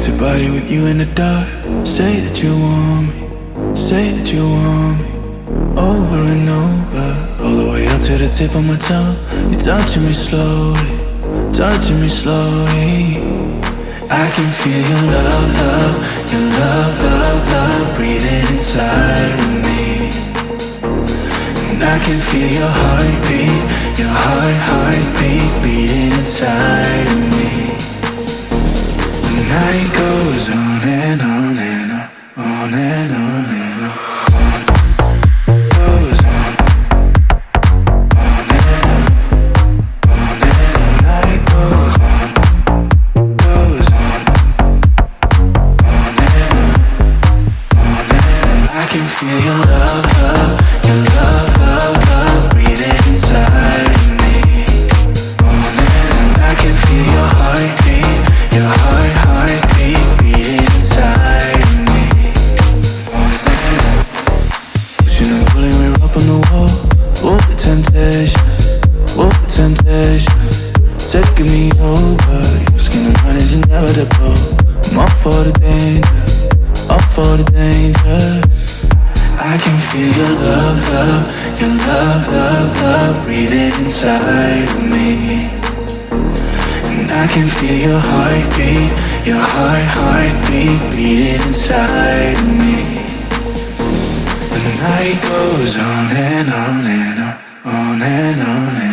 to body with you in the dark. Say that you want me, say that you want me. Over and over, all the way up to the tip of my tongue. You're touching me slowly, touching me slowly. I can feel your love, love, your love, love, love breathing inside of me. And I can feel your heartbeat, your heart, heartbeat can feel your love, love, your love, love, love breathing inside of me. And. I can feel your heartbeat, your heart, heartbeat beating inside of me. Pushing and pulling, we're up on the wall. Oh, the temptation, oh, the temptation, taking me over. Your skin and mine is inevitable. I'm up for the danger, up for the danger. Feel your love, love, your love, love, love breathing inside of me. And I can feel your heartbeat, your heart, heartbeat beating inside of me. The night goes on and on and on, on and on and